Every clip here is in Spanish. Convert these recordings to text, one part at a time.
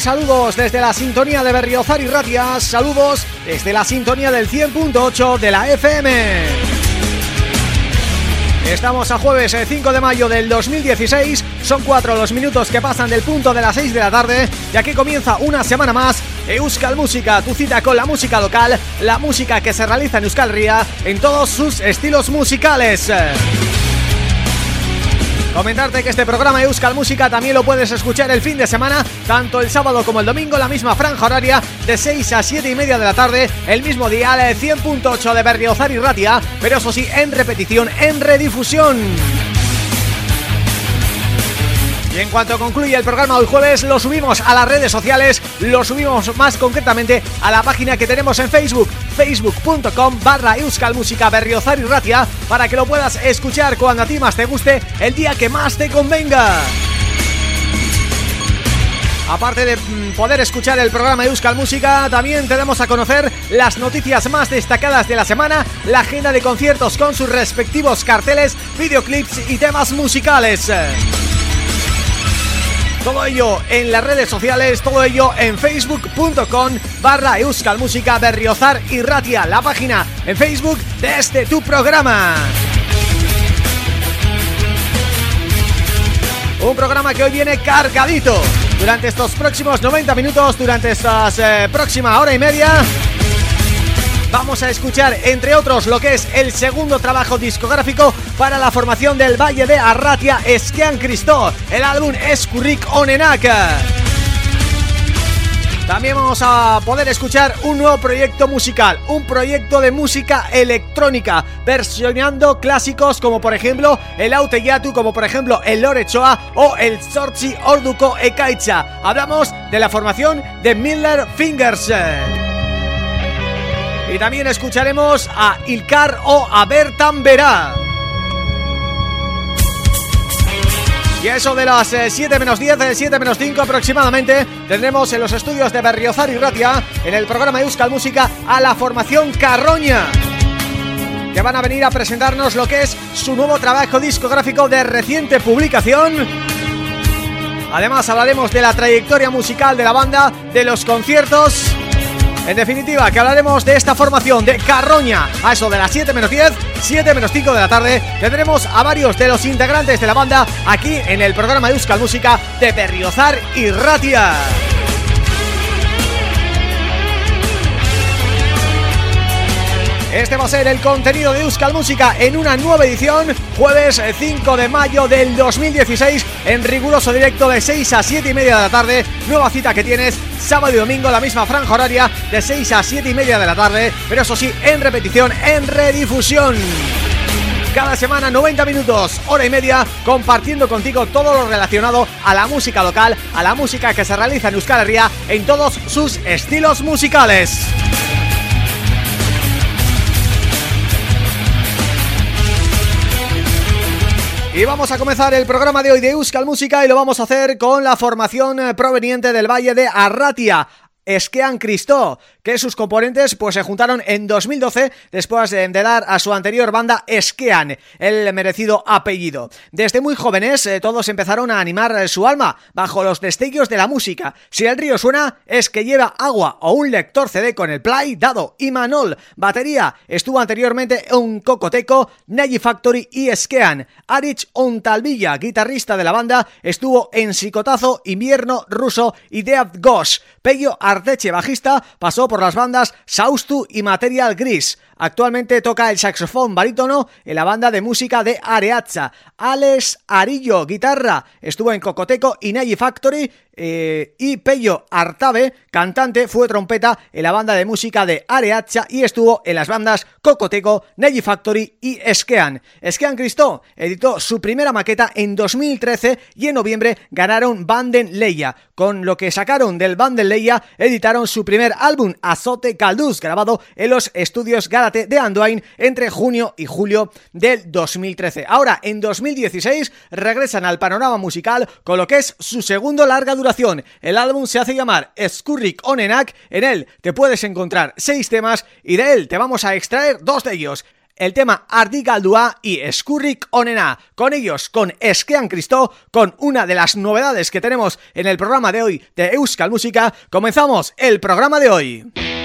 saludos desde la sintonía de Berriozar y Ratias, saludos desde la sintonía del 100.8 de la FM. Estamos a jueves 5 eh, de mayo del 2016, son cuatro los minutos que pasan del punto de las 6 de la tarde y aquí comienza una semana más Euskal Música, tu cita con la música local, la música que se realiza en Euskal Ría en todos sus estilos musicales. Comentarte que este programa Euskal Música también lo puedes escuchar el fin de semana, tanto el sábado como el domingo, la misma franja horaria de 6 a 7 y media de la tarde, el mismo día, el 100.8 de Berriozar y Ratia, pero eso sí, en repetición, en redifusión. Y en cuanto concluye el programa hoy jueves, lo subimos a las redes sociales, lo subimos más concretamente a la página que tenemos en Facebook, facebook.com barra Música Berriozar y Ratia, para que lo puedas escuchar cuando a ti más te guste, el día que más te convenga. Aparte de mm, poder escuchar el programa Euskal Música, también tenemos a conocer las noticias más destacadas de la semana, la agenda de conciertos con sus respectivos carteles, videoclips y temas musicales. Todo ello en las redes sociales, todo ello en facebook.com barra Euskal Música Berriozar y Ratia, la página en Facebook de este tu programa. Un programa que hoy viene cargadito durante estos próximos 90 minutos, durante esta eh, próxima hora y media vamos a escuchar, entre otros, lo que es el segundo trabajo discográfico para la formación del Valle de Arratia, Esquian Cristo, el álbum Escurric Onenaka. También vamos a poder escuchar un nuevo proyecto musical, un proyecto de música electrónica, versionando clásicos como por ejemplo el Auteyatu, como por ejemplo el Lorechoa o el Sorchi Orduko Ekaicha. Hablamos de la formación de Miller Fingers. Y también escucharemos a Ilkar o a Bertan Verá. Y eso de las 7 eh, menos 10, 7 eh, menos 5 aproximadamente Tendremos en los estudios de Berriozar y Ratia En el programa Euskal Música a la formación Carroña Que van a venir a presentarnos lo que es su nuevo trabajo discográfico de reciente publicación. Además hablaremos de la trayectoria musical de la banda, de los conciertos. En definitiva, que hablaremos de esta formación de Carroña a eso de las 7 menos 10, 7 menos 5 de la tarde. Tendremos a varios de los integrantes de la banda aquí en el programa Euskal Música de Berriozar y Ratia. Este va a ser el contenido de Euskal Música en una nueva edición, jueves 5 de mayo del 2016, en riguroso directo de 6 a 7 y media de la tarde. Nueva cita que tienes sábado y domingo, la misma franja horaria de 6 a 7 y media de la tarde, pero eso sí, en repetición, en redifusión cada semana 90 minutos, hora y media, compartiendo contigo todo lo relacionado a la música local, a la música que se realiza en Euskal Herria en todos sus estilos musicales. Y vamos a comenzar el programa de hoy de Euskal Música y lo vamos a hacer con la formación eh, proveniente del Valle de Arratia. Esquean Cristo, que sus componentes pues se juntaron en 2012 después de, dar a su anterior banda Esquean, el merecido apellido. Desde muy jóvenes eh, todos empezaron a animar eh, su alma bajo los destellos de la música. Si el río suena es que lleva agua o un lector CD con el play dado y Manol, batería, estuvo anteriormente un Cocoteco, Nagi Factory y Esquean. Arich Ontalvilla, guitarrista de la banda, estuvo en Psicotazo, Invierno Ruso y Death Ghost. Pello Arteche, bajista, pasó por las bandas Saustu y Material Gris. Actualmente toca el saxofón barítono en la banda de música de Areaza. Alex Arillo, guitarra, estuvo en Cocoteco y Nagy Factory eh, y Pello Artabe, cantante, fue trompeta en la banda de música de Areacha y estuvo en las bandas Cocoteco, Nagy Factory y Esquean. Esquean Cristo editó su primera maqueta en 2013 y en noviembre ganaron Banden Leia. Con lo que sacaron del Banden Leia editaron su primer álbum, Azote Caldus, grabado en los estudios Gárate de Andoain entre junio y julio del 2013. Ahora, en 2016, regresan al panorama musical con lo que es su segundo larga duración. El álbum se hace llamar Skurrik Onenak, en él te puedes encontrar seis temas y de él te vamos a extraer dos de ellos el tema Ardigaldua y Skurrik Onena. Con ellos, con Esquean Cristo, con una de las novedades que tenemos en el programa de hoy de Euskal Música, comenzamos el programa de hoy.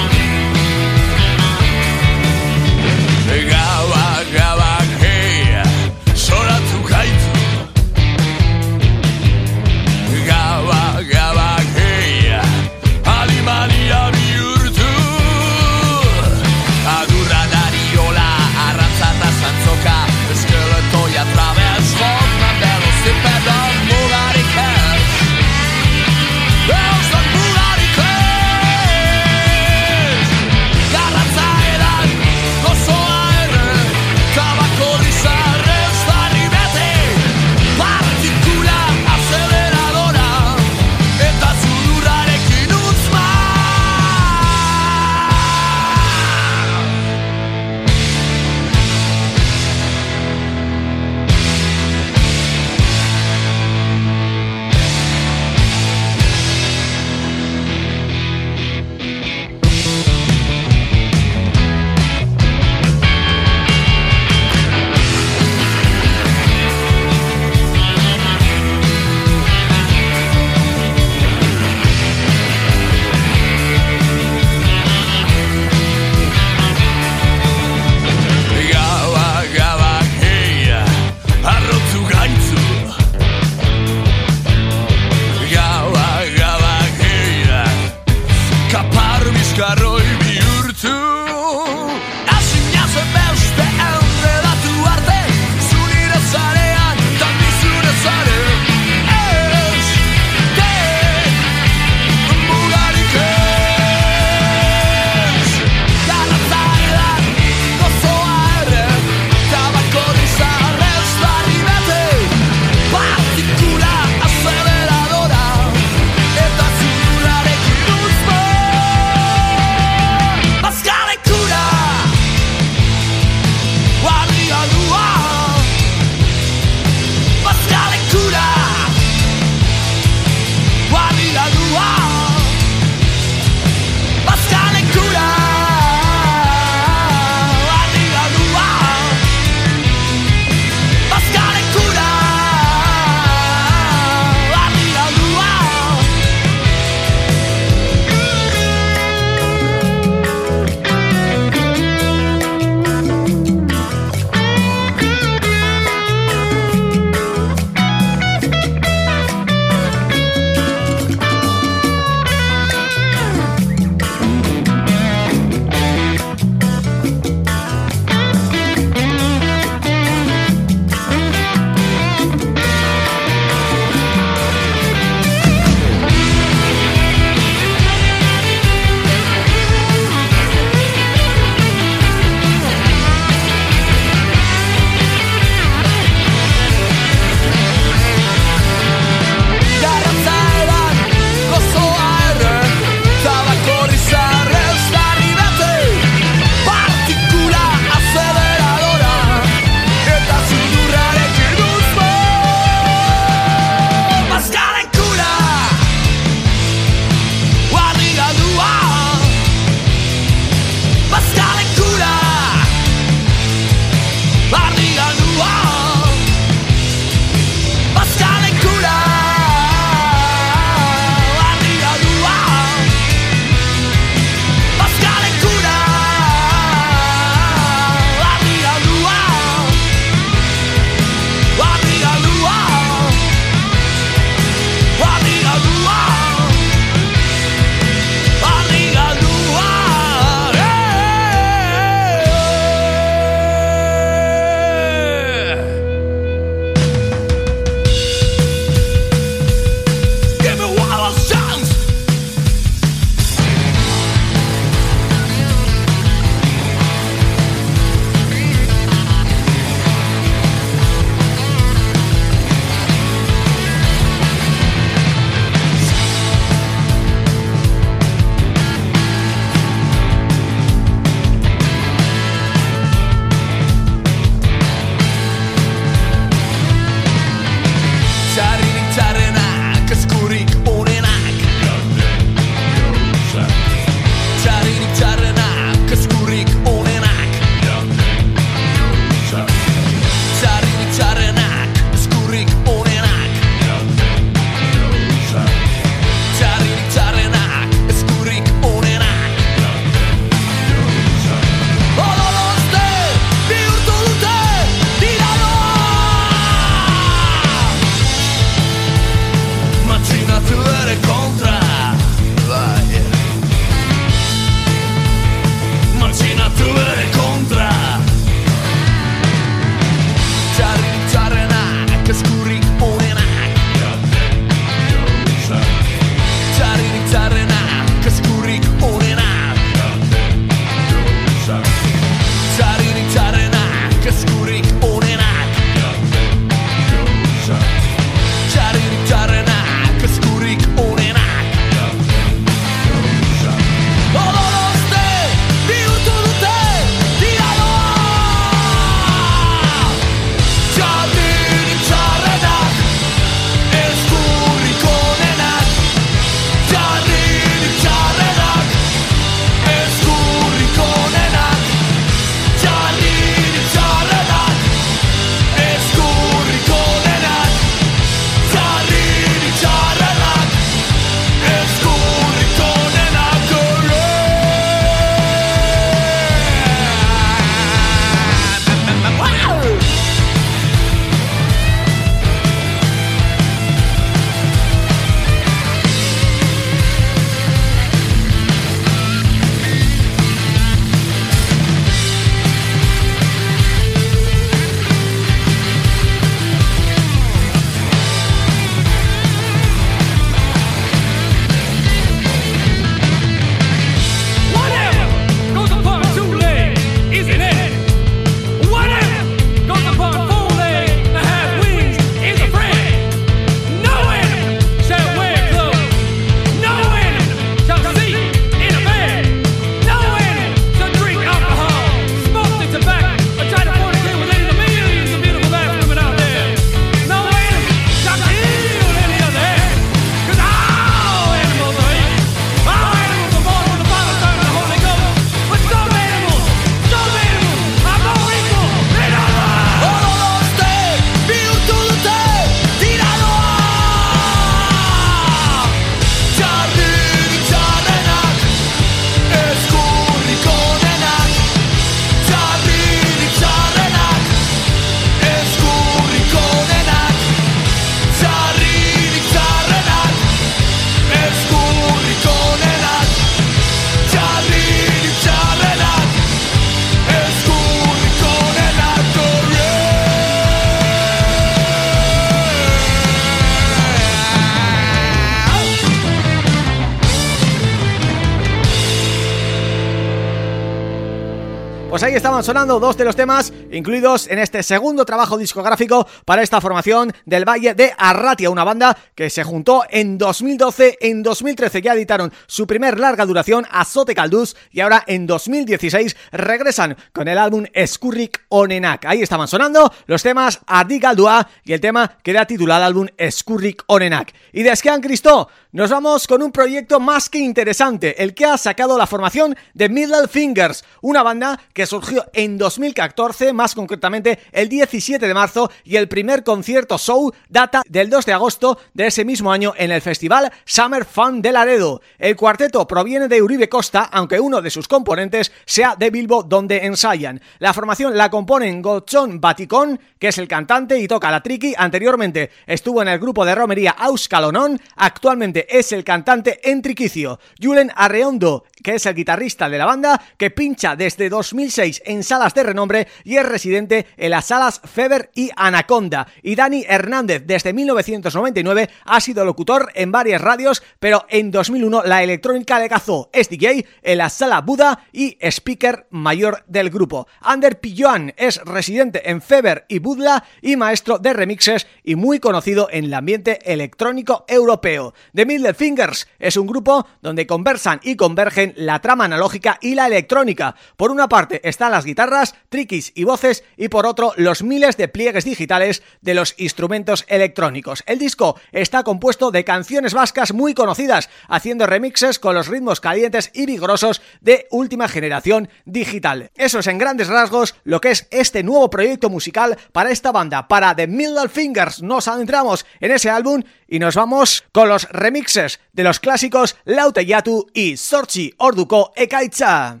Ahí estaban sonando dos de los temas incluidos en este segundo trabajo discográfico para esta formación del Valle de Arratia, una banda que se juntó en 2012, en 2013 ya editaron su primer larga duración, Azote Caldus, y ahora en 2016 regresan con el álbum Escurric Onenak. Ahí estaban sonando los temas Adi Galdua y el tema que era titulado álbum Escurric Onenak. Y de Esquean Cristo nos vamos con un proyecto más que interesante, el que ha sacado la formación de Middle Fingers, una banda que surgió en 2014, más concretamente el 17 de marzo y el primer concierto show data del 2 de agosto de ese mismo año en el festival Summer Fun de Laredo. El cuarteto proviene de Uribe Costa, aunque uno de sus componentes sea de Bilbo donde ensayan. La formación la componen Gochón Baticón, que es el cantante y toca la triqui, anteriormente estuvo en el grupo de romería Auscalonón, actualmente es el cantante en triquicio. Julen Arreondo que es el guitarrista de la banda, que pincha desde 2006 en salas de renombre y es residente en las salas Feber y Anaconda. Y Dani Hernández, desde 1999, ha sido locutor en varias radios, pero en 2001 la electrónica le cazó. Es DJ en la sala Buda y speaker mayor del grupo. Ander Pilloan es residente en Feber y Budla y maestro de remixes y muy conocido en el ambiente electrónico europeo. The Middle Fingers es un grupo donde conversan y convergen la trama analógica y la electrónica. Por una parte están las guitarras, triquis y voces y por otro los miles de pliegues digitales de los instrumentos electrónicos. El disco está compuesto de canciones vascas muy conocidas, haciendo remixes con los ritmos calientes y vigorosos de última generación digital. Eso es en grandes rasgos lo que es este nuevo proyecto musical para esta banda. Para The Middle Fingers nos adentramos en ese álbum y nos vamos con los remixes de los clásicos Lauteyatu y Sorchi orduko ekaitza.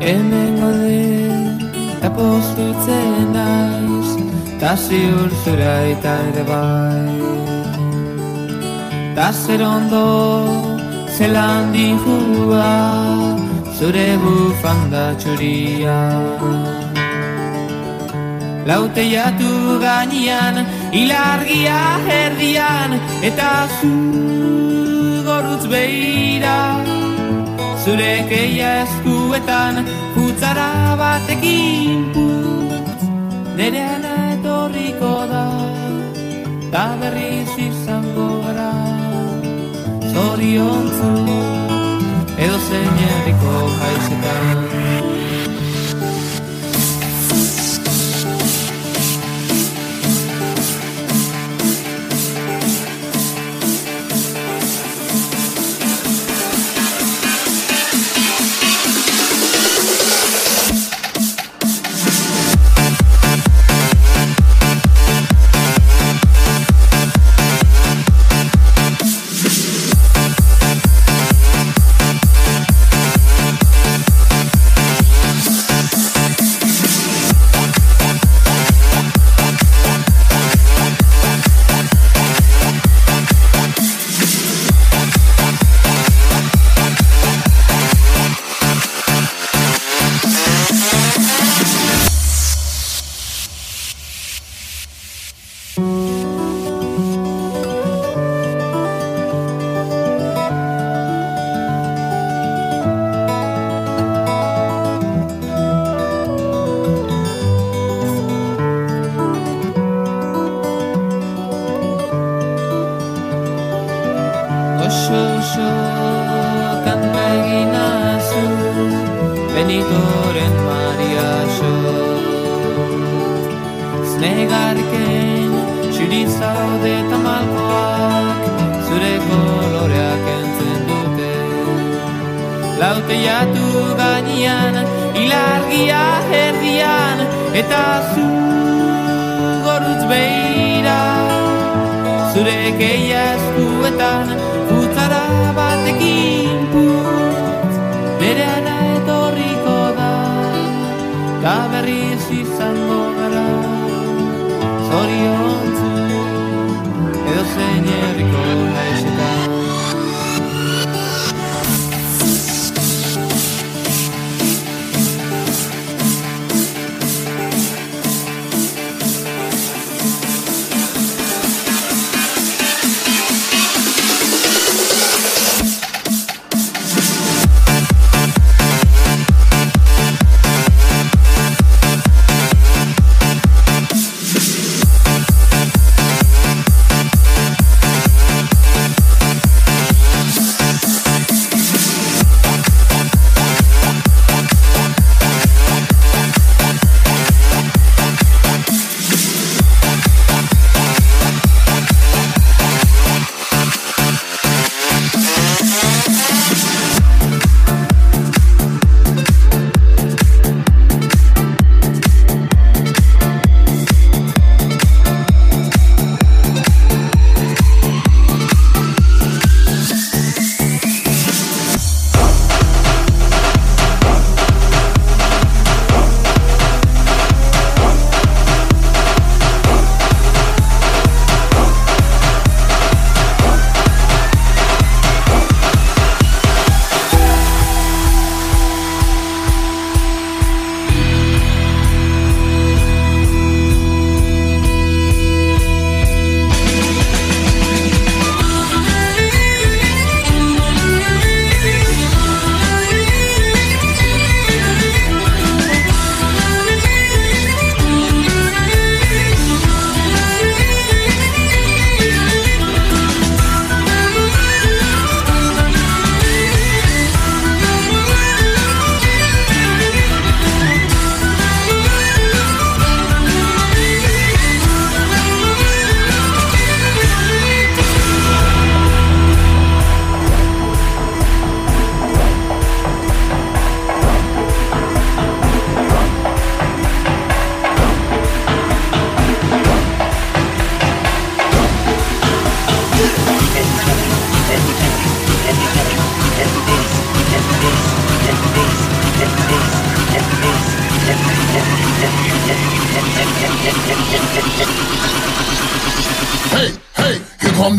Hemen gode, eta postutzen naiz Ta ziur zura eta ere bai. Ta zer ondo zelan dihua Zure bufanda txuria. Laute jatu gainian, ilargia herdian Eta zu gorutz behira Zure keia eskuetan, futzara batekin putz Nereana etorriko da Ta berriz izango gara. Zoriontzu Edo zein erriko jaizetan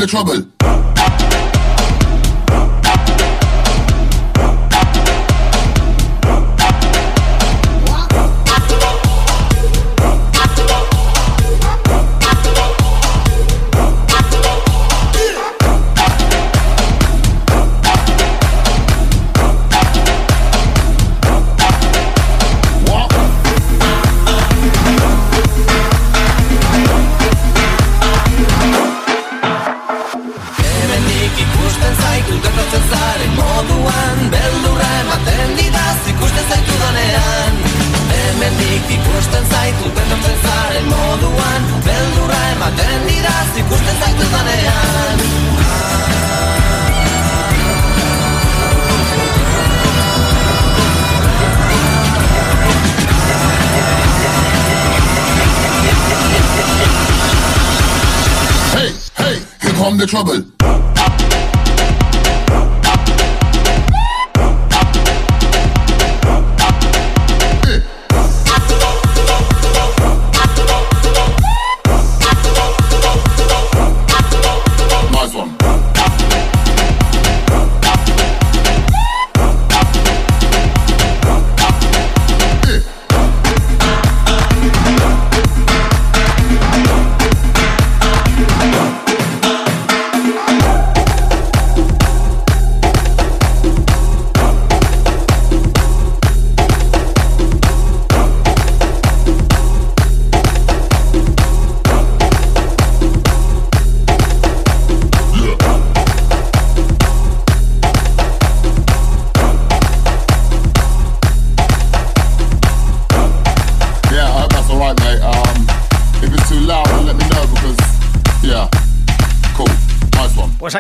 the trouble. aldetik Ikusten zaitu betortzen zaren moduan Beldurra ematen didaz ikusten zaitu zanean Hey, hey, here come the trouble.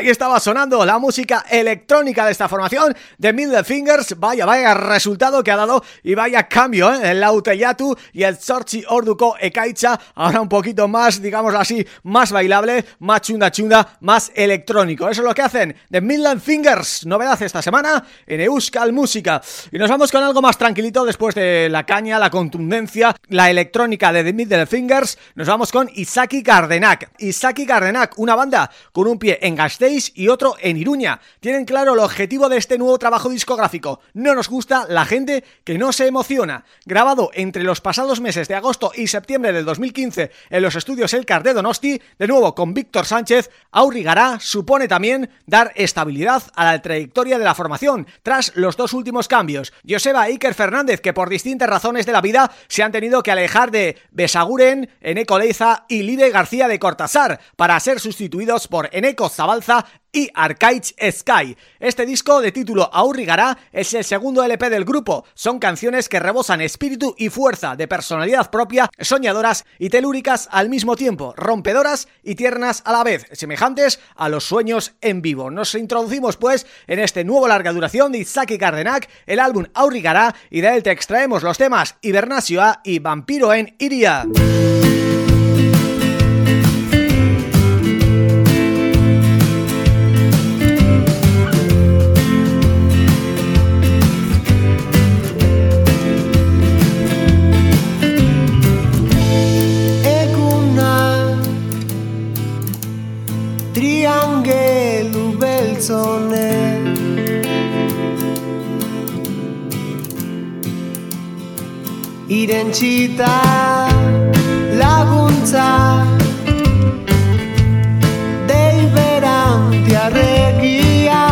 Ahí estaba sonando la música electrónica de esta formación de Middle Fingers. Vaya, vaya resultado que ha dado y vaya cambio, ¿eh? El Lauteyatu y el Sorchi Orduko Ekaicha, ahora un poquito más, digamos así, más bailable, más chunda chunda, más electrónico. Eso es lo que hacen de Midland Fingers, novedad esta semana en Euskal Música. Y nos vamos con algo más tranquilito después de la caña, la contundencia, la electrónica de The Middle Fingers. Nos vamos con Isaki Gardenak. Isaki Gardenak, una banda con un pie en Gasteiz y otro en Iruña. Tienen claro el objetivo de este nuevo trabajo discográfico. No nos gusta la gente que no se emociona. Grabado entre los pasados meses de agosto y septiembre del 2015 en los estudios El de Donosti, de nuevo con Víctor Sánchez, Aurigará supone también dar estabilidad a la trayectoria de la formación, tras los dos últimos cambios. Joseba Iker Fernández, que por distintas razones de la vida se han tenido que alejar de Besaguren, Eneco Leiza y Lide García de Cortázar, para ser sustituidos por Eneco Zabalza y Arcade Sky. Este disco de título Aurrigará es el segundo LP del grupo. Son canciones que rebosan espíritu y fuerza, de personalidad propia, soñadoras y telúricas al mismo tiempo, rompedoras y tiernas a la vez, semejantes a los sueños en vivo. Nos introducimos pues en este nuevo larga duración de Isaki Cardenac, el álbum Aurrigará y de él te extraemos los temas Hibernasio A y Vampiro en Iria. Irentsita laguntza Dei beran tiarregia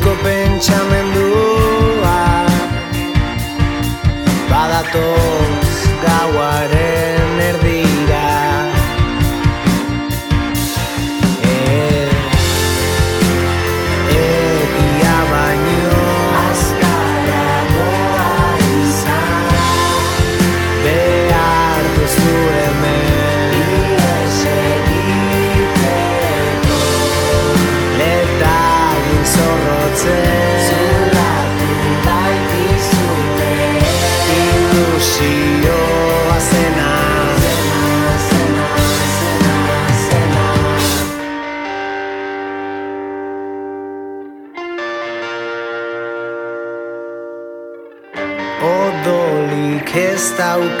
buruzko pentsamendua badatoa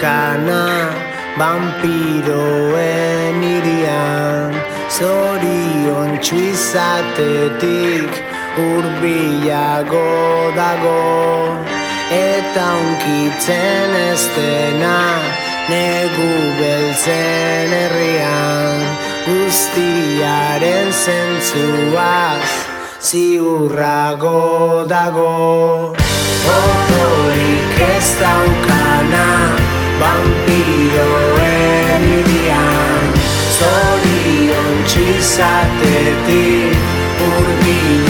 ez daukana Vampiroen irian Zorion txuizatetik Urbilago dago. Eta unkitzen ez dena Negu beltzen herrian. Guztiaren zentzuaz Ziurrago dago. Odorik ez daukana Van đi Zorion txizatetik urbilan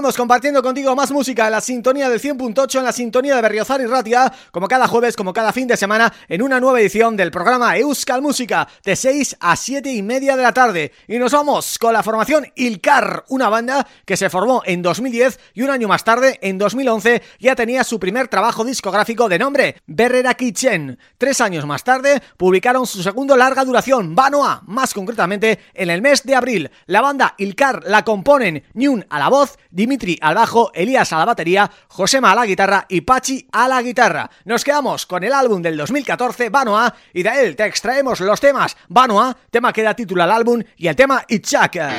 Compartiendo contigo más música en la sintonía del 100.8, en la sintonía de Berriozar y Ratia, como cada jueves, como cada fin de semana, en una nueva edición del programa Euskal Música, de 6 a 7 y media de la tarde. Y nos vamos con la formación Ilkar, una banda que se formó en 2010 y un año más tarde, en 2011, ya tenía su primer trabajo discográfico de nombre, Berrera Kitchen. Tres años más tarde, publicaron su segundo larga duración, Banoa, más concretamente en el mes de abril. La banda Ilkar la componen Nyun a la voz, Dimitri al bajo, Elías a la batería, Josema a la guitarra y Pachi a la guitarra. Nos quedamos con el álbum del 2014, Banoa, y de él te extraemos los temas Banoa, tema que da título al álbum, y el tema Ichaka.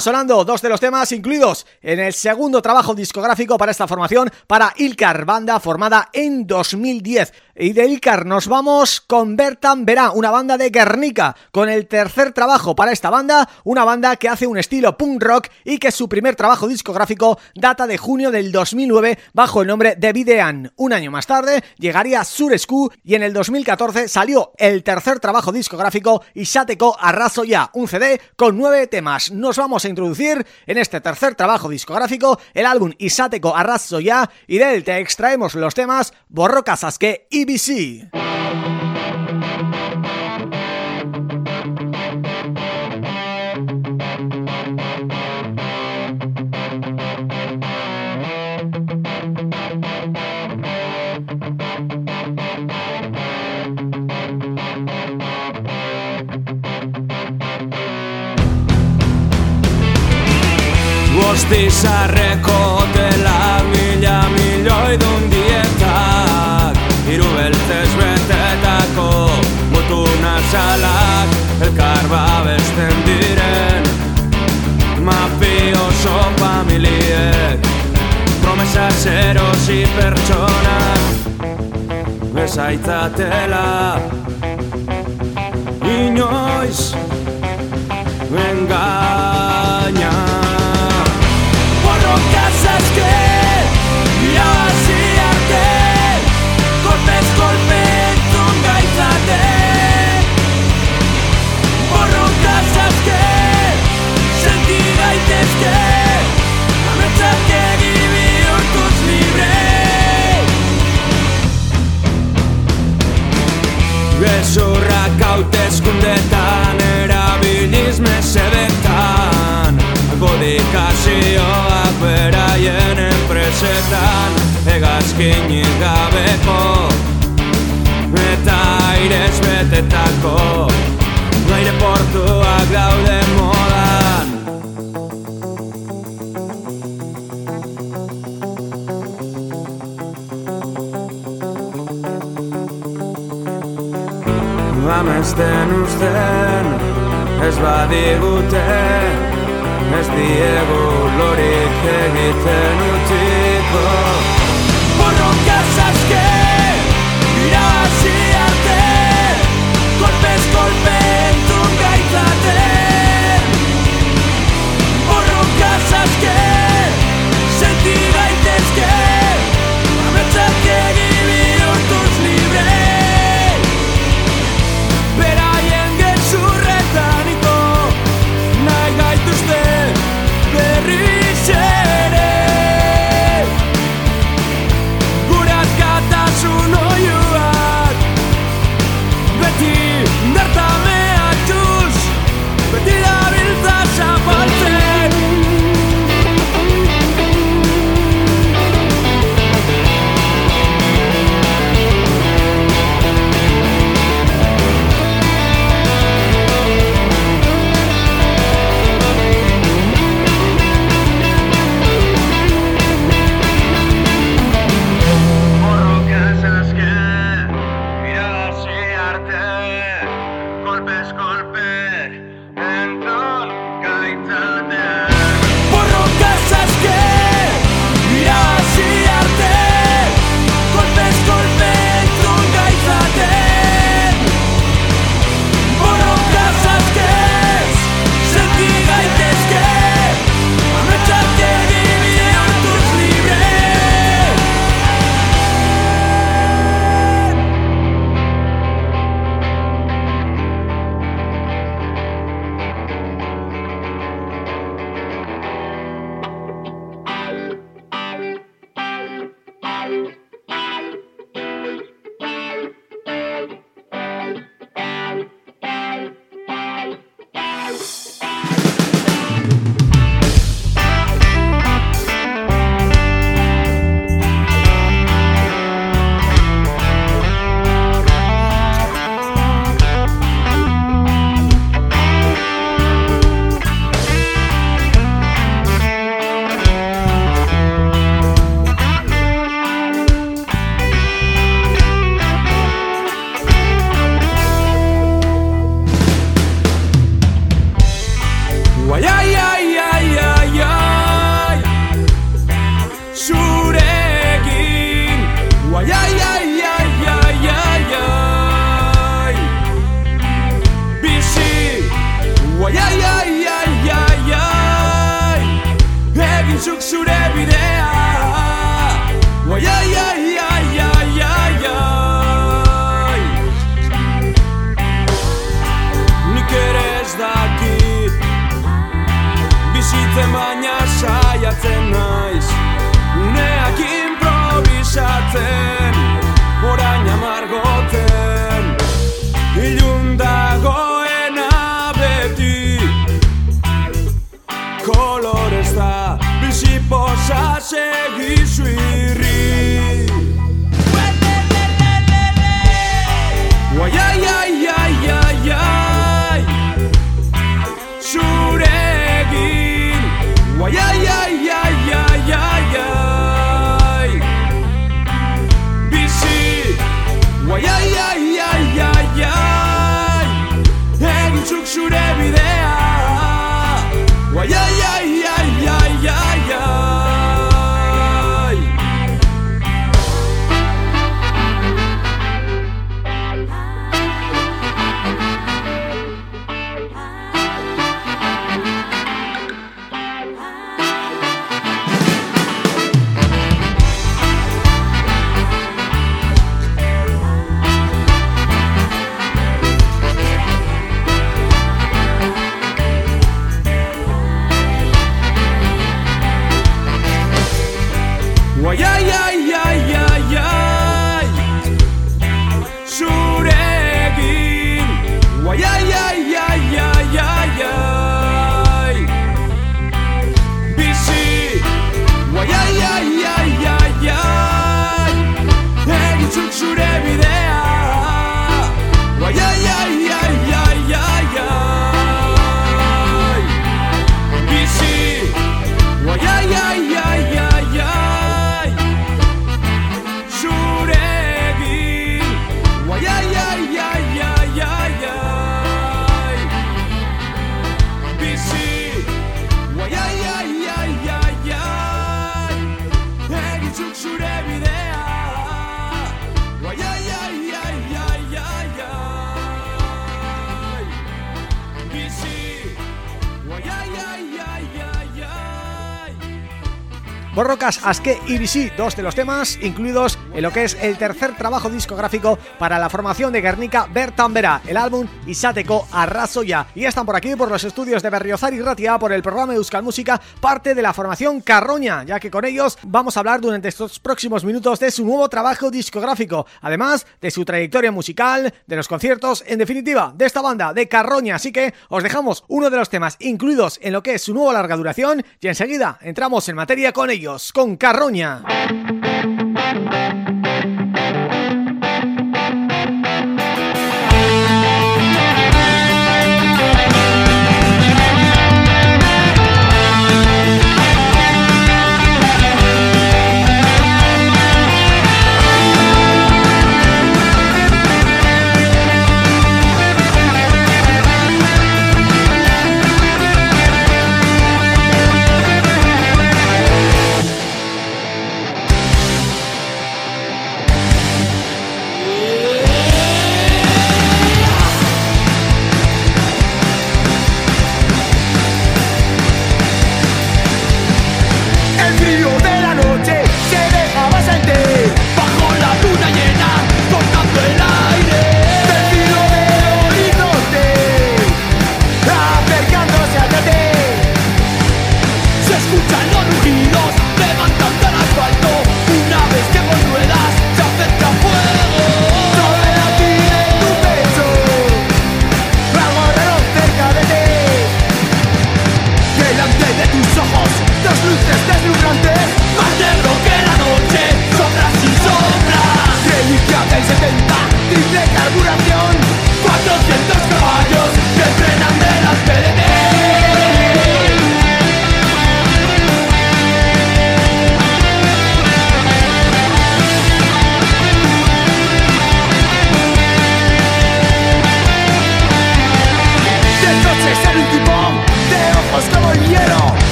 Sonando dos de los temas incluidos en el segundo trabajo discográfico para esta formación para Ilkar, banda formada en 2010. Y de Ilkar nos vamos con Bertan Verá, una banda de Guernica, con el tercer trabajo para esta banda, una banda que hace un estilo punk rock y que su primer trabajo discográfico data de junio del 2009 bajo el nombre de Videan. Un año más tarde llegaría Surescu y en el 2014 salió el tercer trabajo discográfico Isateko Arraso Ya, un CD con nueve temas. Nos vamos a introducir en este tercer trabajo discográfico el álbum Isateko Arraso Ya y de él te extraemos los temas Borroca Sasuke y BBC. Was this a record? Elkar babesten diren Mafioso familiek Promesa zerosi pertsonak Bezaitzatela Inoiz Engaña Gezurrak hautezkundetan erabiliz mesedetan. Kodikazioak beraien enpresetan Egazkinik gabeko Eta airez betetako Gaire portuak daude modan Amesten usten ez badigute Ez diegu lorik egiten utiko Borroka Yeah, yeah, yeah. Borrocas, Aske y Bisi, dos de los temas incluidos en lo que es el tercer trabajo discográfico para la formación de Guernica Bertambera, el álbum Isateko Arrasoya. Y están por aquí, por los estudios de Berriozar y Ratia, por el programa de Euskal Música, parte de la formación Carroña, ya que con ellos vamos a hablar durante estos próximos minutos de su nuevo trabajo discográfico, además de su trayectoria musical, de los conciertos, en definitiva, de esta banda de Carroña. Así que os dejamos uno de los temas incluidos en lo que es su nueva larga duración y enseguida entramos en materia con ellos, con Carroña.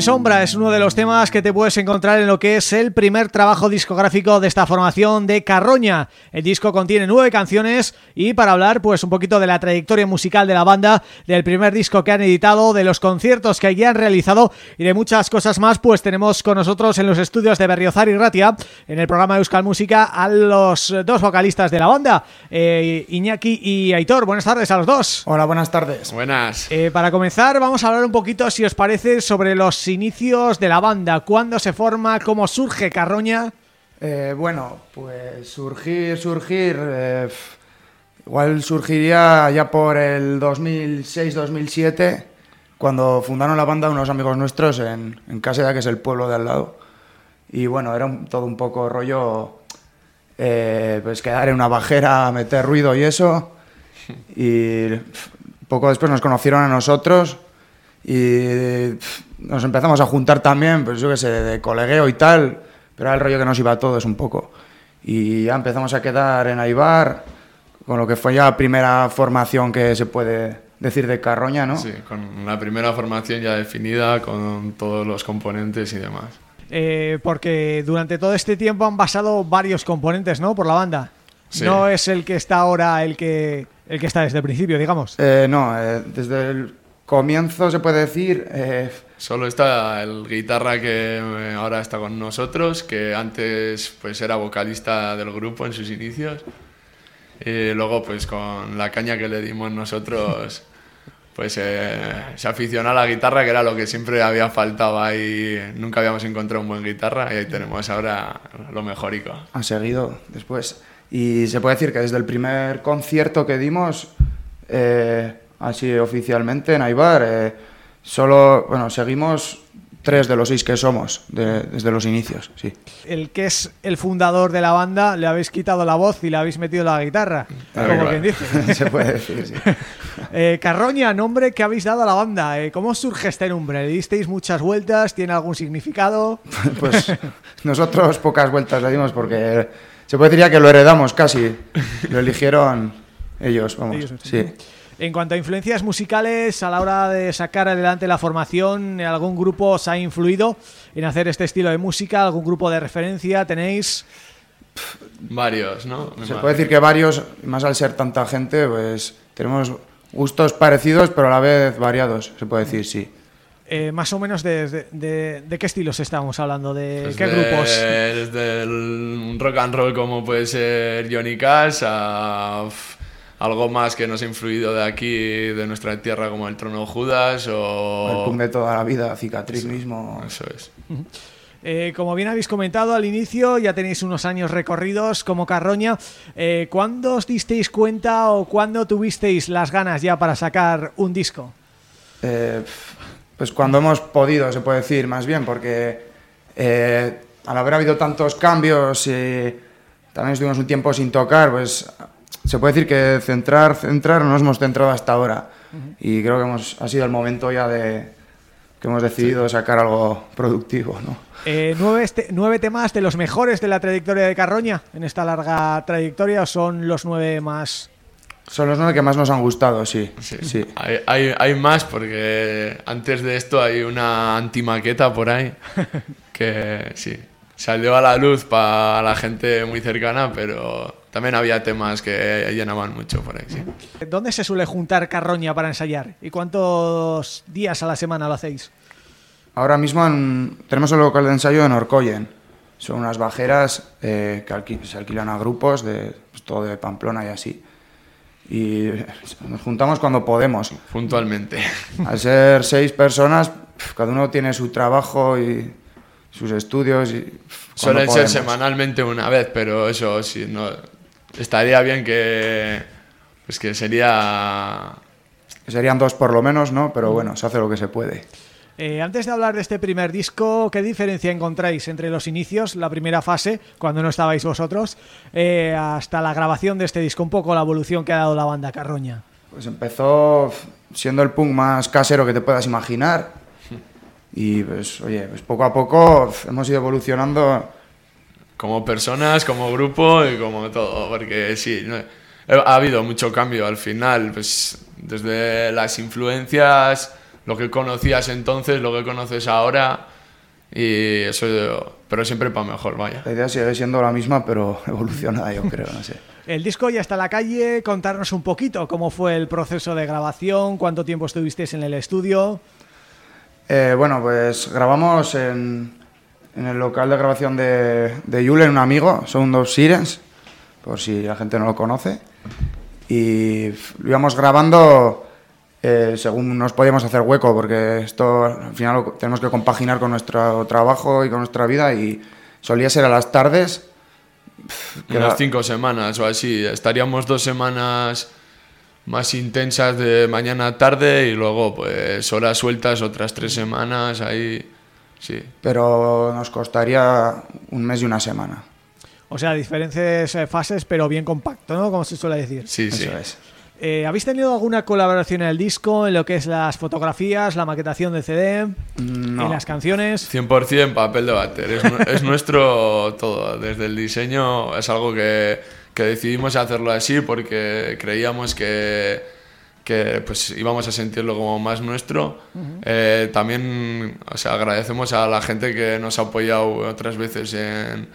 Sin sombra es uno de los temas que te puedes encontrar en lo que es el primer trabajo discográfico de esta formación de Carroña. El disco contiene nueve canciones y para hablar pues un poquito de la trayectoria musical de la banda, del primer disco que han editado, de los conciertos que allí han realizado y de muchas cosas más, pues tenemos con nosotros en los estudios de Berriozar y Ratia, en el programa de Euskal Música, a los dos vocalistas de la banda, eh, Iñaki y Aitor. Buenas tardes a los dos. Hola, buenas tardes. Buenas. Eh, para comenzar vamos a hablar un poquito, si os parece, sobre los inicios de la banda. ¿Cuándo se forma? ¿Cómo surge Carroña? Eh, bueno, pues surgir, surgir, eh, igual surgiría ya por el 2006-2007, cuando fundaron la banda unos amigos nuestros en, en Caseda, que es el pueblo de al lado. Y bueno, era un- todo un poco rollo, eh, pues quedar en una bajera, meter ruido y eso. Y poco después nos conocieron a nosotros y nos empezamos a juntar también, pues yo qué sé, de colegueo y tal, pero era el rollo que nos iba a todos un poco. Y ya empezamos a quedar en Aibar, con lo que fue ya la primera formación que se puede decir de Carroña, ¿no? Sí, con la primera formación ya definida, con todos los componentes y demás. Eh, porque durante todo este tiempo han pasado varios componentes, ¿no? Por la banda. Sí. No es el que está ahora el que el que está desde el principio, digamos. Eh, no, eh, desde el comienzo se puede decir, eh, Solo está el guitarra que eh, ahora está con nosotros, que antes pues era vocalista del grupo en sus inicios. Y luego pues con la caña que le dimos nosotros, pues eh, se aficionó a la guitarra, que era lo que siempre había faltado ahí. Nunca habíamos encontrado un buen guitarra y ahí tenemos ahora lo mejorico. ha seguido después. Y se puede decir que desde el primer concierto que dimos, eh, así oficialmente en Aibar, solo, bueno, seguimos tres de los seis que somos de- desde los inicios, sí. El que es el fundador de la banda, le habéis quitado la voz y le habéis metido la guitarra, Claro, como claro. quien dice. se puede decir, sí. Eh, Carroña, nombre que habéis dado a la banda. Eh, ¿Cómo surge este nombre? ¿Le disteis muchas vueltas? ¿Tiene algún significado? Pues nosotros pocas vueltas le dimos porque se puede decir ya que lo heredamos casi. Lo eligieron ellos, vamos. Ellos, sí. En cuanto a influencias musicales, a la hora de sacar adelante la formación, ¿algún grupo os ha influido en hacer este estilo de música? ¿Algún grupo de referencia tenéis? Varios, ¿no? Se puede decir que varios, más al ser tanta gente, pues tenemos gustos parecidos pero a la vez variados, se puede decir, sí. Eh, más o menos de, de- de- de qué estilos estamos hablando, de Pues qué grupos. Desde el rock and roll como puede ser Johnny Cash a algo más que nos ha influido de aquí, de nuestra tierra como el Trono Judas El o... punk de toda la vida, cicatriz mismo. Eso es. Eh, como bien habéis comentado al inicio, ya tenéis unos años recorridos como Carroña. Eh, ¿Cuándo os disteis cuenta o cuándo tuvisteis las ganas ya para sacar un disco? Eh, pues cuando hemos podido, se puede decir, más bien, porque eh, al haber habido tantos cambios y también estuvimos un tiempo sin tocar, pues se puede decir que centrar, centrar nos hemos centrado hasta ahora. Y creo que hemos, ha sido el momento ya de que hemos decidido sacar algo productivo, ¿no? Eh, nueve, este- nueve temas de los mejores de la trayectoria de Carroña en esta larga trayectoria o son los nueve más... Son los nueve que más nos han gustado, sí. Sí. sí. Hay, hay, hay más porque antes de esto hay una antimaqueta por ahí que sí, salió a la luz para la gente muy cercana, pero también había temas que llenaban mucho por ahí, sí. ¿Dónde se suele juntar Carroña para ensayar? ¿Y cuántos días a la semana lo hacéis? Ahora mismo en- tenemos el local de ensayo en Orcoyen. Son unas bajeras eh, que alqui- se alquilan a grupos, de, pues, todo de Pamplona y así. Y nos juntamos cuando podemos. Puntualmente. Al ser seis personas, cada uno tiene su trabajo y sus estudios. Y, Suelen ser semanalmente una vez, pero eso sí, no, estaría bien que, pues que sería Serían dos por lo menos, ¿no? Pero bueno, se hace lo que se puede. Eh, antes de hablar de este primer disco, ¿qué diferencia encontráis entre los inicios, la primera fase, cuando no estabais vosotros, eh, hasta la grabación de este disco? Un poco la evolución que ha dado la banda Carroña. Pues empezó siendo el punk más casero que te puedas imaginar. Y pues, oye, pues poco a poco hemos ido evolucionando. Como personas, como grupo y como todo, porque sí, no- ha habido mucho cambio al final, pues desde las influencias, lo que conocías entonces, lo que conoces ahora y eso, pero siempre para mejor, vaya. La idea sigue siendo la misma, pero evolucionada, yo creo, no sé. El disco ya está en la calle, contarnos un poquito cómo fue el proceso de grabación, cuánto tiempo estuvisteis en el estudio. Eh, bueno, pues grabamos en, en el local de grabación de, de Julen, un amigo, Sound of Sirens, por si la gente no lo conoce. Y lo íbamos grabando eh, según nos podíamos hacer hueco, porque esto al final lo tenemos que compaginar con nuestro trabajo y con nuestra vida. Y solía ser a las tardes. que Unas cinco semanas o así, estaríamos dos semanas más intensas de mañana a tarde y luego pues horas sueltas otras tres semanas ahí, sí. Pero nos costaría un mes y una semana. O sea, diferentes eh, fases, pero bien compacto, ¿no? Como se suele decir. Sí, sí. Es. Eh, ¿Habéis tenido alguna colaboración en el disco, en lo que es las fotografías, la maquetación del CD, No. en las canciones? 100% papel de váter, es, es nuestro todo, desde el diseño es algo que, que decidimos hacerlo así porque creíamos que, que pues íbamos a sentirlo como más nuestro. Eh, también o sea, agradecemos a la gente que nos ha apoyado otras veces en,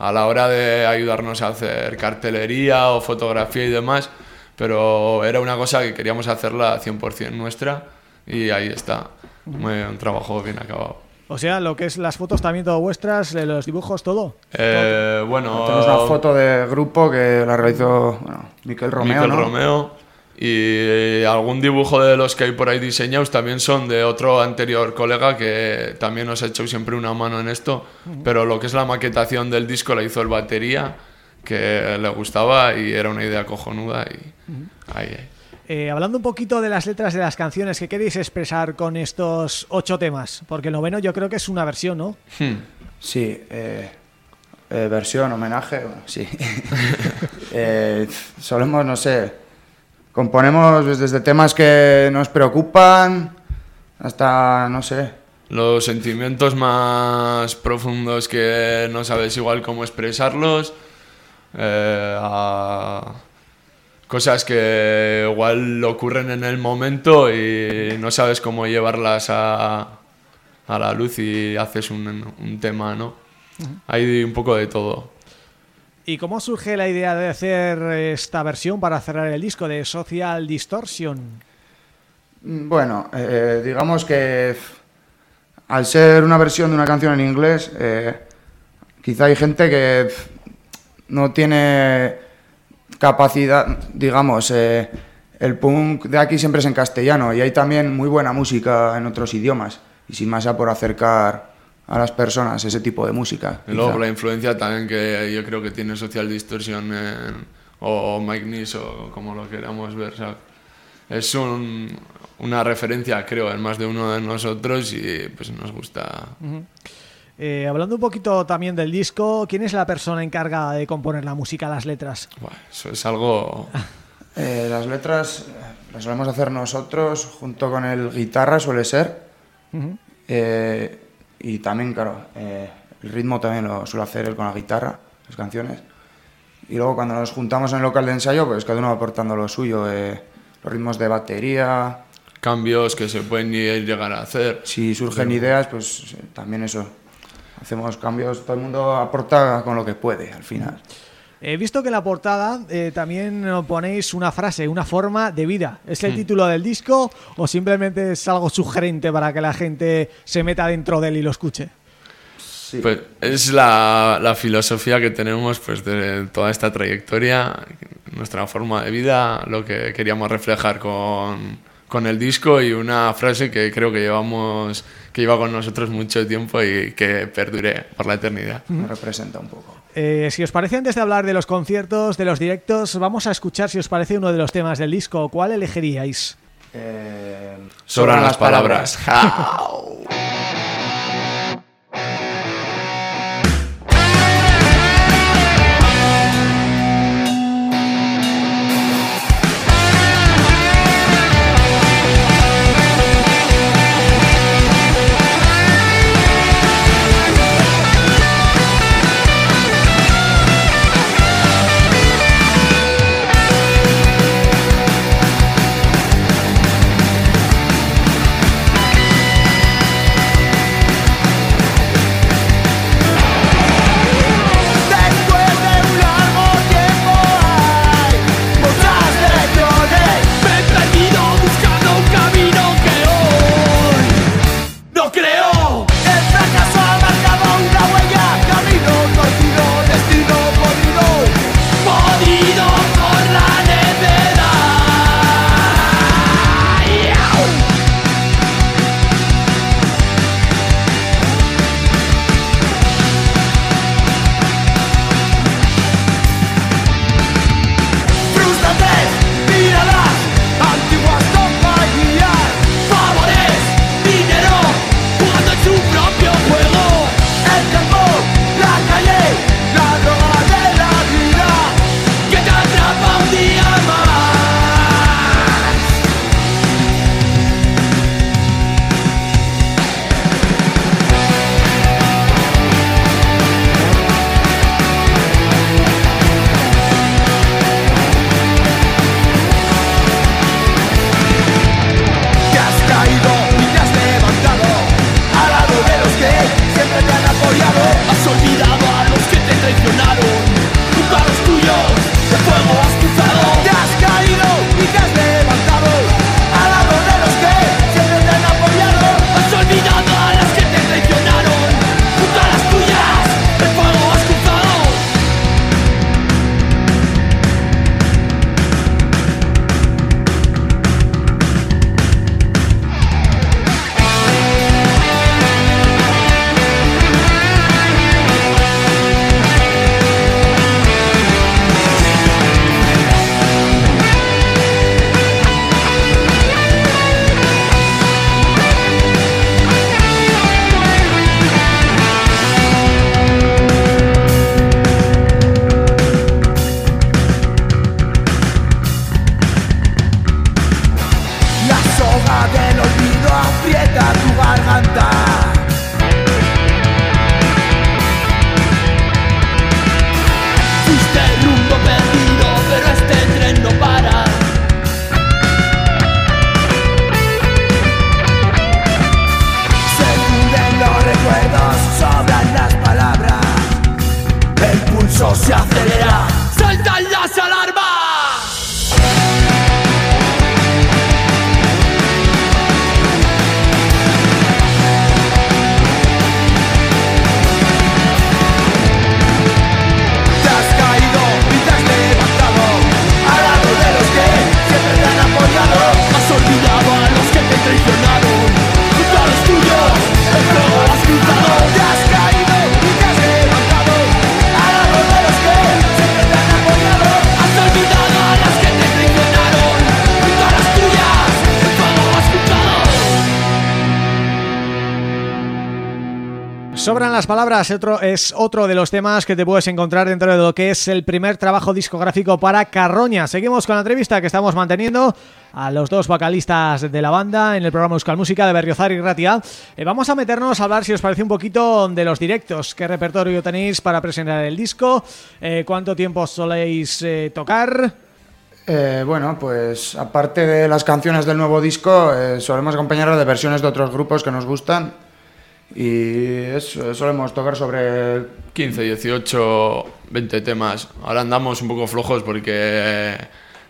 a la hora de ayudarnos a hacer cartelería o fotografía y demás, pero era una cosa que queríamos hacerla 100% nuestra y ahí está, Muy- un trabajo bien acabado. O sea, lo que es las fotos también todo vuestras, eh, los dibujos, todo. Eh, bueno, Tenemos una foto de grupo que la realizó bueno, Miquel Romeo. Miquel ¿no? Romeo. Y algún dibujo de los que hay por ahí diseñados también son de otro anterior colega que también nos ha hecho siempre una mano en esto. Pero lo que es la maquetación del disco la hizo el batería, que le gustaba y era una idea cojonuda. Y ahí, ahí. Eh, hablando un poquito de las letras de las canciones, ¿qué queréis expresar con estos ocho temas? Porque el noveno yo creo que es una versión, ¿no? Sí, eh, eh, versión, homenaje, bueno, sí. Eh, solemos, no sé, componemos desde temas que nos preocupan hasta, no sé, Los sentimientos más profundos que no sabes igual cómo expresarlos. eh, a cosas que igual ocurren en el momento y no sabes cómo llevarlas a, a la luz y haces un, un tema, ¿no? Hay un poco de todo. ¿Y cómo surge la idea de hacer esta versión para cerrar el disco de Social Distortion? Mm, Bueno, eh, digamos que al ser una versión de una canción en inglés, eh, quizá hay gente que no tiene capacidad, digamos, eh, el punk de aquí siempre es en castellano y hay también muy buena música en otros idiomas y sin más sea por acercar a las personas ese tipo de música. Y luego por la influencia también que yo creo que tiene Social Distortion en- o, o Mike Nice o como lo queramos ver. ¿sabes? Es un- una referencia, creo, en más de uno de nosotros y pues nos gusta. Eh, hablando un poquito también del disco, ¿quién es la persona encargada de componer la música, las letras? Buah, eso es algo... Eh, las letras eh, las solemos hacer nosotros junto con el guitarra, suele ser. Eh, y también, claro, eh, el ritmo también lo suele hacer él con la guitarra, las canciones. Y luego cuando nos juntamos en el local de ensayo, pues cada uno va aportando lo suyo, eh, los ritmos de batería. cambios que se pueden llegar a hacer. Si surgen ideas, pues eh, también eso. Hacemos cambios, todo el mundo aporta con lo que puede al final. He visto que en la portada eh, también ponéis una frase, una forma de vida. ¿Es el título del disco o simplemente es algo sugerente para que la gente se meta dentro de él y lo escuche? Sí. Pues es la, la filosofía que tenemos pues de toda esta trayectoria, nuestra forma de vida, lo que queríamos reflejar con, con el disco y una frase que creo que llevamos que lleva con nosotros mucho tiempo y que perdure por la eternidad. Me representa un poco. Eh, si os parece, antes de hablar de los conciertos, de los directos, vamos a escuchar, si os parece, uno de los temas del disco. ¿Cuál elegiríais? Eh, Sobran las palabras. Sobran palabras, es otro de los temas que te puedes encontrar dentro de lo que es el primer trabajo discográfico para Carroña. Seguimos con la entrevista que estamos manteniendo a los dos vocalistas de la banda en el programa Euskal Música de Berriozar y Ratia. Eh, vamos a meternos a hablar, si os parece, un poquito de los directos. ¿Qué repertorio tenéis para presentar el disco? Eh, ¿Cuánto tiempo soléis eh, tocar? Bueno, pues aparte de las canciones del nuevo disco, solemos acompañarlo de versiones de otros grupos que nos gustan y eso, solemos tocar sobre 15, 18, 20 temas. Ahora andamos un poco flojos porque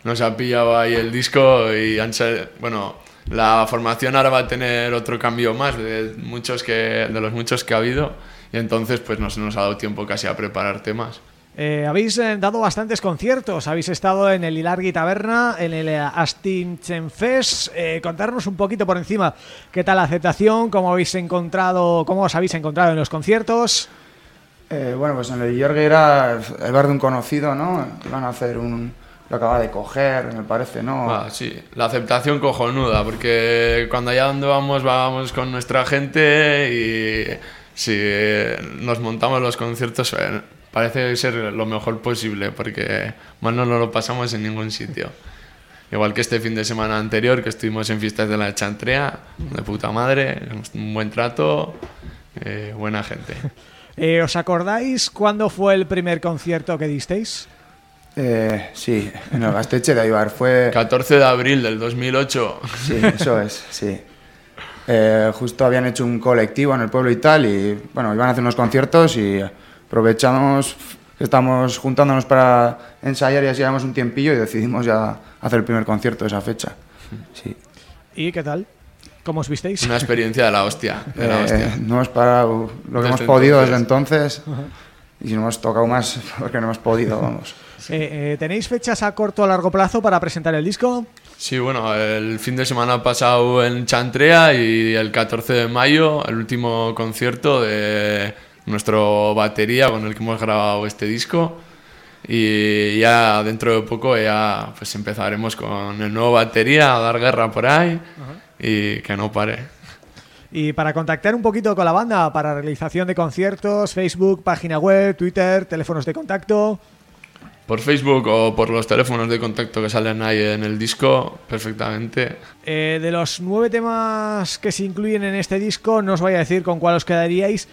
nos ha pillado ahí el disco y han bueno, la formación ahora va a tener otro cambio más de muchos que de los muchos que ha habido y entonces pues no se nos ha dado tiempo casi a preparar temas. Eh, habéis eh, dado bastantes conciertos, habéis estado en el Ilargi Taberna, en el eh, Astinchen Fest, eh, contarnos un poquito por encima qué tal la aceptación, cómo habéis encontrado, cómo os habéis encontrado en los conciertos. Eh, bueno, pues en el Yorgue era el bar de un conocido, ¿no? Iban a hacer un... Lo acaba de coger, me parece, ¿no? Ah, sí, la aceptación cojonuda, porque cuando allá donde vamos, vamos con nuestra gente y si nos montamos los conciertos, eh, parece ser lo mejor posible, porque más no lo pasamos en ningún sitio. Igual que este fin de semana anterior, que estuvimos en fiestas de la Chantrea, de puta madre, un buen trato, eh, buena gente. Eh, ¿Os acordáis cuándo fue el primer concierto que disteis? Eh, sí, en el Gasteche de Aibar fue... 14 de abril del 2008. Sí, eso es, sí. Eh, justo habían hecho un colectivo en el pueblo y tal, y bueno, iban a hacer unos conciertos y aprovechamos que estamos juntándonos para ensayar y así llevamos un tiempillo y decidimos ya hacer el primer concierto de esa fecha. Sí. ¿Y qué tal? ¿Cómo os visteis? Una experiencia de la hostia. De la Eh, hostia. no hemos parado lo que Desde hemos podido entonces. desde entonces y si no hemos tocado más porque no hemos podido, vamos. Eh, eh, ¿Tenéis fechas a corto o largo plazo para presentar el disco? Sí, bueno, el fin de semana pasado en Chantrea y el 14 de mayo, el último concierto de nuestro batería con el que hemos grabado este disco. Y ya dentro de poco ya pues empezaremos con el nuevo batería a dar guerra por ahí y que no pare. Y para contactar un poquito con la banda, para realización de conciertos, Facebook, página web, Twitter, teléfonos de contacto... Por Facebook o por los teléfonos de contacto que salen ahí en el disco, perfectamente. Eh, de los nueve temas que se incluyen en este disco, no os voy a decir con cuál os quedaríais,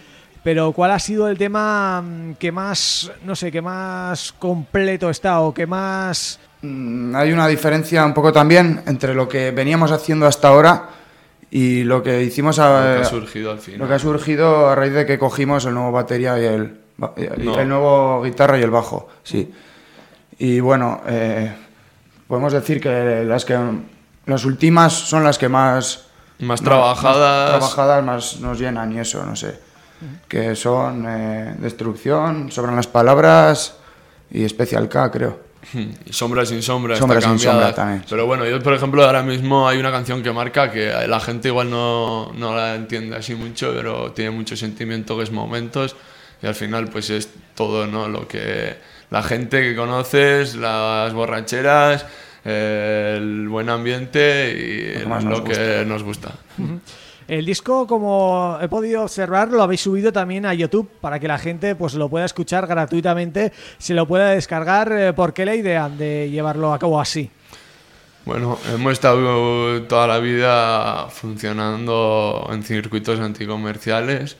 pero cuál ha sido el tema mm, que más, no sé, que más completo está o que más... Mm, Hay una diferencia un poco también entre lo que veníamos haciendo hasta ahora y lo que hicimos a, Lo que ha surgido al final. lo que ha surgido a raíz de que cogimos el nuevo batería y el, y No. el nuevo guitarra y el bajo, sí. Y bueno, eh, podemos decir que las que las últimas son las que más Más no, trabajadas. más trabajadas más nos llenan y eso, no sé. Que son eh, destrucción, sobran las palabras y Special K, creo. Y Sombra sin sombra, Sombra está sin sombra también. Pero bueno, yo por ejemplo ahora mismo hay una canción que marca que la gente igual no, no la entiende así mucho, pero tiene mucho sentimiento que es momentos y al final pues es todo, ¿no? Lo que la gente que conoces, las borracheras, el buen ambiente y Lo que lo nos que gusta. nos gusta. El disco, como he podido observar, lo habéis subido también a YouTube para que la gente pues lo pueda escuchar gratuitamente, se lo pueda descargar. Eh, ¿Por qué la idea de llevarlo a cabo así? Bueno, hemos estado toda la vida funcionando en circuitos anticomerciales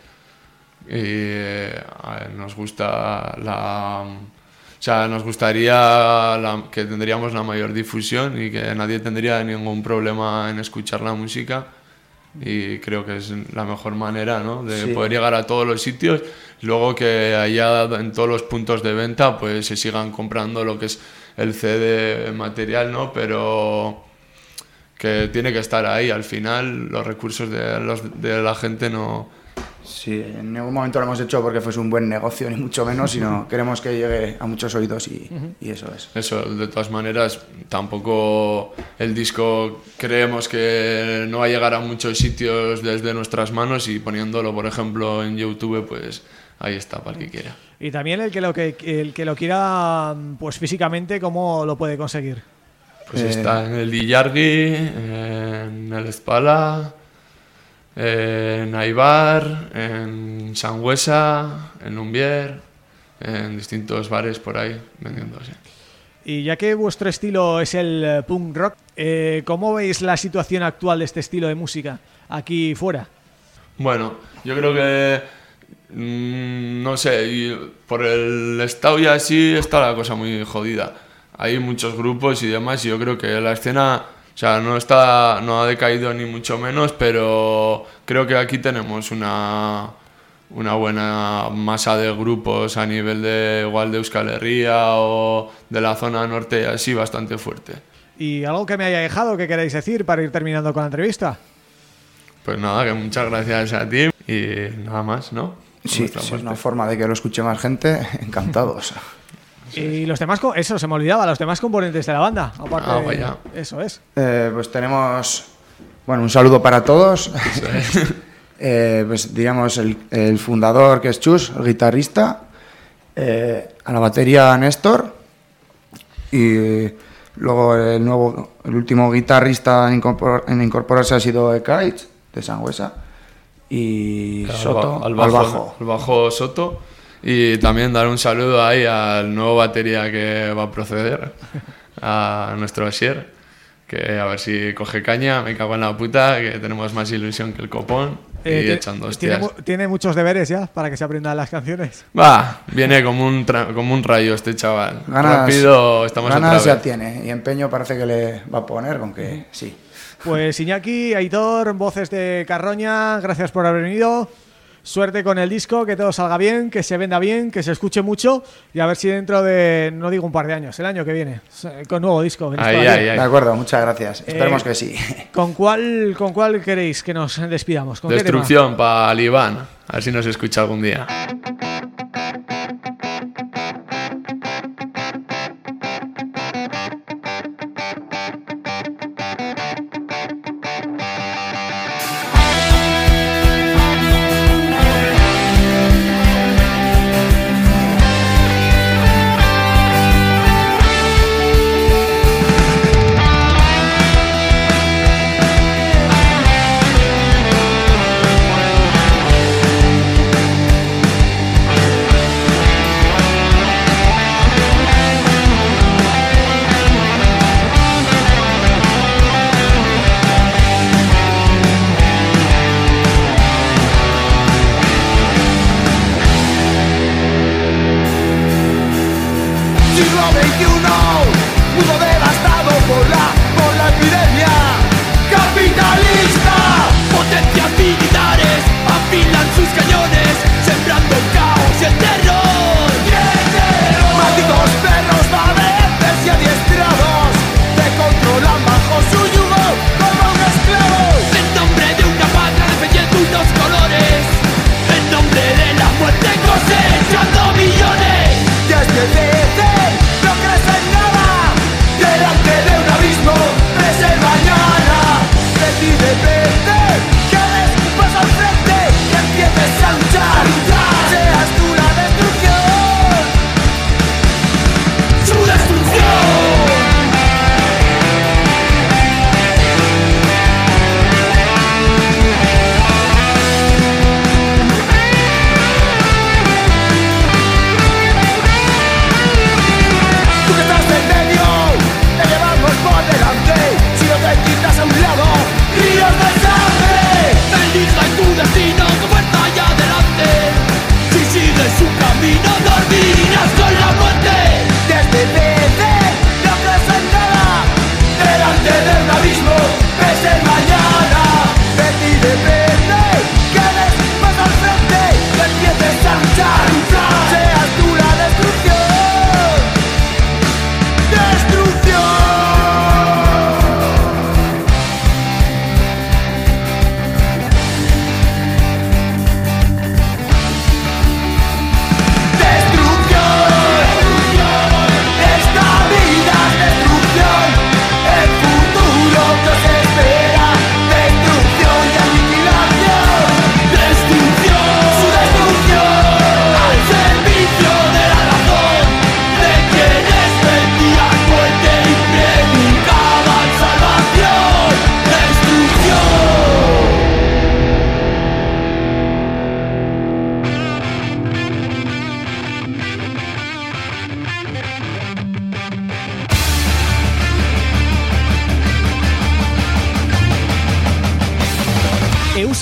y eh, nos gusta la... O sea, nos gustaría la- que tendríamos la mayor difusión y que nadie tendría ningún problema en escuchar la música y creo que es la mejor manera ¿no? de Sí. poder llegar a todos los sitios luego que allá en todos los puntos de venta pues se sigan comprando lo que es el CD material no pero que tiene que estar ahí al final los recursos de, los- de la gente no Sí, en ningún momento lo hemos hecho porque fuese un buen negocio, ni mucho menos, sino queremos que llegue a muchos oídos y, y eso es. Eso, de todas maneras, tampoco el disco creemos que no va a llegar a muchos sitios desde nuestras manos y poniéndolo, por ejemplo, en YouTube, pues ahí está para el que quiera. Y también el que lo que el que lo quiera pues físicamente, ¿cómo lo puede conseguir? Pues Eh. está en el Dillargui, en el Spala, en Aibar, en Sangüesa, en Lumbier, en distintos bares por ahí vendiéndose. Y ya que vuestro estilo es el eh, punk rock, eh, ¿cómo veis la situación actual de este estilo de música aquí fuera? Bueno, yo creo que mm, no sé, por el estado y así está la cosa muy jodida. Hay muchos grupos y demás y yo creo que la escena, o sea, no está no ha decaído ni mucho menos, pero creo que aquí tenemos una una buena masa de grupos a nivel de igual de Euskal Herria o de la zona norte así bastante fuerte. ¿Y algo que me haya dejado que queráis decir para ir terminando con la entrevista? Pues nada, que muchas gracias a ti y nada más, ¿no? Sí, si es una forma de que lo escuche más gente, encantados. Y los demás, eso se me olvidaba, los demás componentes de la banda. Aparte, Ah, vaya. Eso es. Eh, pues tenemos, bueno, un saludo para todos. Eh, pues digamos el, el fundador que es Chus, el guitarrista, eh, a la batería Néstor y luego el nuevo, el último guitarrista en, incorpor- en incorporarse ha sido Ekaich de Sangüesa y Al Soto ba- al bajo. al bajo Soto. Y también dar un saludo ahí al nuevo batería que va a proceder, a nuestro Asier, que a ver si coge caña, me cago en la puta, que tenemos más ilusión que el copón Eh, y echando tiene, hostias. mu- tiene muchos deberes ya para que se aprendan las canciones. Va, viene como un, tra- como un rayo este chaval. Ganas, Rápido, estamos ganas otra ya vez. tiene y empeño parece que le va a poner, con que sí. Pues Iñaki, Aitor, voces de Carroña, gracias por haber venido. Suerte con el disco, que todo salga bien, que se venda bien, que se escuche mucho y a ver si dentro de, no digo un par de años, el año que viene, con nuevo disco. aquí. ahí, ahí. De acuerdo, muchas gracias. Esperemos Eh, que sí. ¿Con cuál, ¿Con cuál queréis que nos despidamos? ¿Con? Destrucción para el Iván, a ver si nos escucha algún día.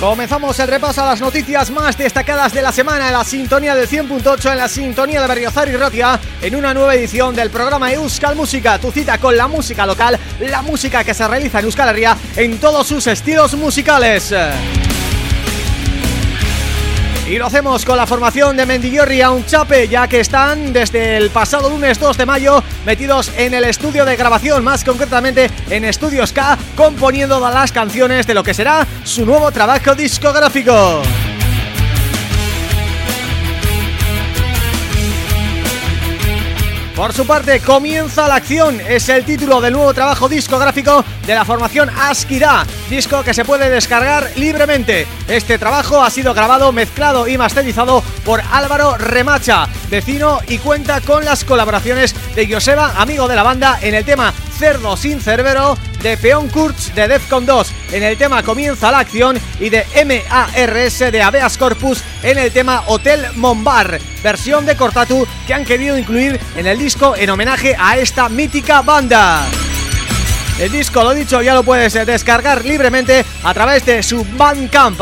Comenzamos el repaso a las noticias más destacadas de la semana en la sintonía del 100.8, en la sintonía de Berriozar y Rotia, en una nueva edición del programa Euskal Música, tu cita con la música local, la música que se realiza en Euskal Herria en todos sus estilos musicales. Y lo hacemos con la formación de Mendillorri a un chape, ya que están desde el pasado lunes 2 de mayo metidos en el estudio de grabación, más concretamente en Estudios K, componiendo las canciones de lo que será su nuevo trabajo discográfico. Por su parte, Comienza la acción es el título del nuevo trabajo discográfico de la formación Askira, disco que se puede descargar libremente. Este trabajo ha sido grabado, mezclado y masterizado por Álvaro Remacha, vecino y cuenta con las colaboraciones de Joseba, amigo de la banda, en el tema Cerdo sin Cerbero de Peon Kurtz de Defcon 2 en el tema Comienza la acción y de MARS de Aveas Corpus en el tema Hotel Mombar, versión de Cortatu que han querido incluir en el disco en homenaje a esta mítica banda. El disco, lo dicho, ya lo puedes descargar libremente a través de su Bandcamp.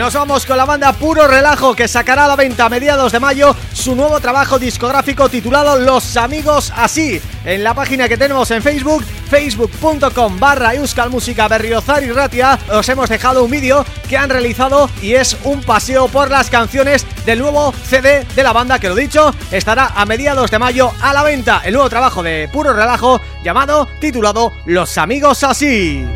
Nos vamos con la banda Puro Relajo que sacará a la venta a mediados de mayo su nuevo trabajo discográfico titulado Los Amigos Así. En la página que tenemos en Facebook facebook.com barra Euskal Música Berriozar y Ratia os hemos dejado un vídeo que han realizado y es un paseo por las canciones del nuevo CD de la banda que lo dicho estará a mediados de mayo a la venta. El nuevo trabajo de Puro Relajo llamado, titulado Los Amigos Así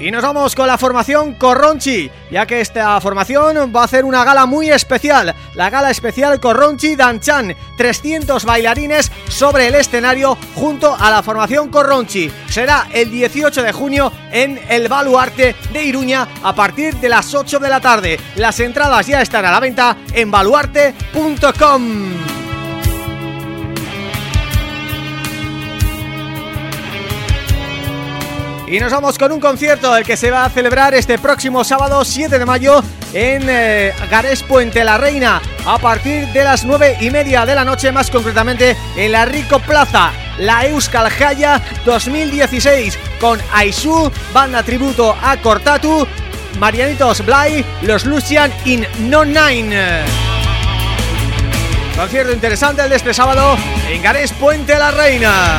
Y nos vamos con la formación Corronchi, ya que esta formación va a hacer una gala muy especial, la gala especial Corronchi Danchan, 300 bailarines sobre el escenario junto a la formación Corronchi. Será el 18 de junio en el Baluarte de Iruña a partir de las 8 de la tarde. Las entradas ya están a la venta en baluarte.com. Y nos vamos con un concierto el que se va a celebrar este próximo sábado 7 de mayo en eh, Gares Puente la Reina a partir de las 9 y media de la noche, más concretamente en la Rico Plaza, la Euskal Jaya 2016 con Aisu, banda tributo a Cortatu, Marianitos Blay, los Lucian in No Nine. Concierto interesante el de este sábado en Gares Puente la Reina.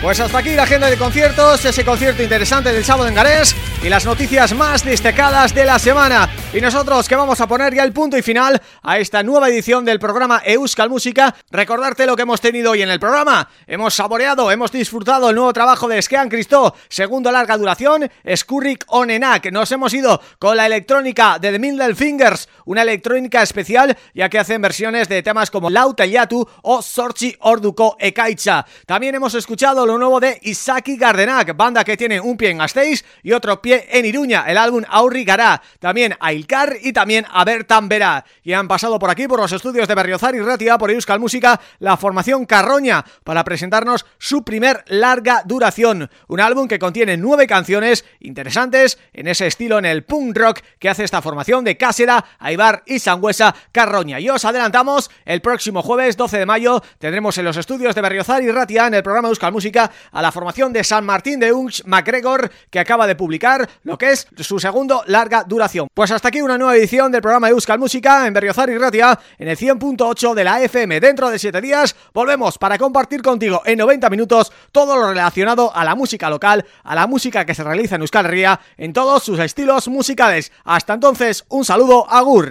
Pues hasta aquí la agenda de conciertos, ese concierto interesante del sábado en Garés y las noticias más destacadas de la semana. Y nosotros que vamos a poner ya el punto y final a esta nueva edición del programa Euskal Música, recordarte lo que hemos tenido hoy en el programa. Hemos saboreado, hemos disfrutado el nuevo trabajo de Skean Cristó, segundo larga duración, Skurrik Onenak. Nos hemos ido con la electrónica de The Middle Fingers, una electrónica especial ya que hacen versiones de temas como Lauta Yatu o Sorchi Orduko Ekaicha. También hemos escuchado lo nuevo de Isaki Gardenak, banda que tiene un pie en Gasteiz y otro pie en Iruña, el álbum Aurri Gará, también a Y también a Bertan Verá. Y han pasado por aquí, por los estudios de Berriozar y Ratia, por Euskal Música, la formación Carroña, para presentarnos su primer larga duración. Un álbum que contiene nueve canciones interesantes en ese estilo, en el punk rock que hace esta formación de Cásera, Aibar y Sangüesa Carroña. Y os adelantamos, el próximo jueves 12 de mayo tendremos en los estudios de Berriozar y Ratia, en el programa Euskal Música, a la formación de San Martín de Unx MacGregor que acaba de publicar lo que es su segundo larga duración. Pues hasta aquí una nueva edición del programa Euskal Música en Berriozar y Ratia en el 100.8 de la FM. Dentro de 7 días volvemos para compartir contigo en 90 minutos todo lo relacionado a la música local, a la música que se realiza en Euskal Herria en todos sus estilos musicales. Hasta entonces, un saludo, agur.